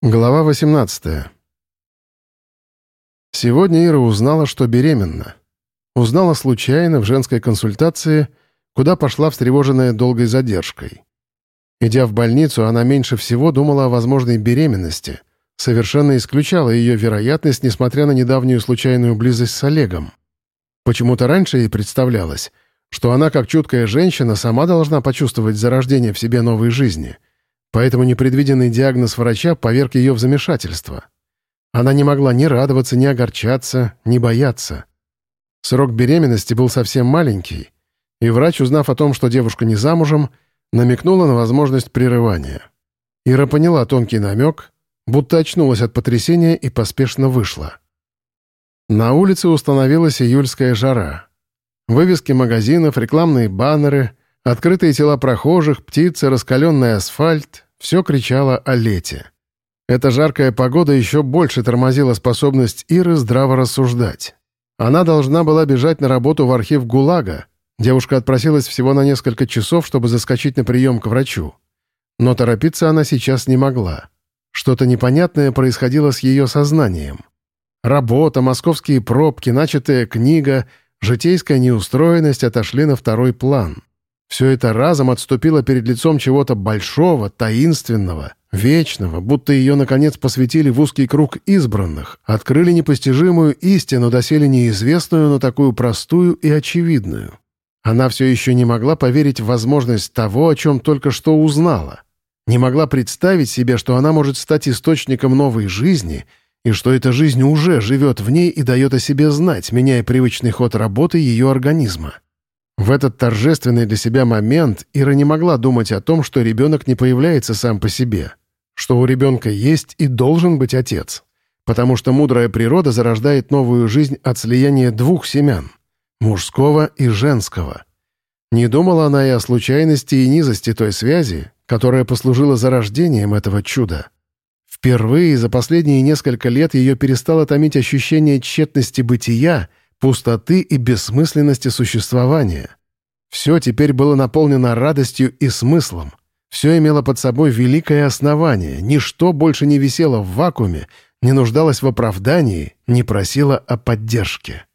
Глава 18. Сегодня Ира узнала, что беременна. Узнала случайно в женской консультации, куда пошла встревоженная долгой задержкой. Идя в больницу, она меньше всего думала о возможной беременности, совершенно исключала ее вероятность, несмотря на недавнюю случайную близость с Олегом. Почему-то раньше ей представлялось, что она, как чуткая женщина, сама должна почувствовать зарождение в себе новой жизни — Поэтому непредвиденный диагноз врача поверг ее в замешательство. Она не могла ни радоваться, ни огорчаться, ни бояться. Срок беременности был совсем маленький, и врач, узнав о том, что девушка не замужем, намекнула на возможность прерывания. Ира поняла тонкий намек, будто очнулась от потрясения и поспешно вышла. На улице установилась июльская жара. Вывески магазинов, рекламные баннеры, Открытые тела прохожих, птицы, раскаленный асфальт — все кричало о лете. Эта жаркая погода еще больше тормозила способность Иры здраво рассуждать. Она должна была бежать на работу в архив ГУЛАГа. Девушка отпросилась всего на несколько часов, чтобы заскочить на прием к врачу. Но торопиться она сейчас не могла. Что-то непонятное происходило с ее сознанием. Работа, московские пробки, начатая книга, житейская неустроенность отошли на второй план. Все это разом отступило перед лицом чего-то большого, таинственного, вечного, будто ее, наконец, посвятили в узкий круг избранных, открыли непостижимую истину, доселе неизвестную, но такую простую и очевидную. Она все еще не могла поверить в возможность того, о чем только что узнала. Не могла представить себе, что она может стать источником новой жизни и что эта жизнь уже живет в ней и дает о себе знать, меняя привычный ход работы ее организма. В этот торжественный для себя момент Ира не могла думать о том, что ребенок не появляется сам по себе, что у ребенка есть и должен быть отец, потому что мудрая природа зарождает новую жизнь от слияния двух семян — мужского и женского. Не думала она и о случайности и низости той связи, которая послужила зарождением этого чуда. Впервые за последние несколько лет ее перестало томить ощущение тщетности бытия пустоты и бессмысленности существования. Все теперь было наполнено радостью и смыслом. Все имело под собой великое основание, ничто больше не висело в вакууме, не нуждалось в оправдании, не просило о поддержке.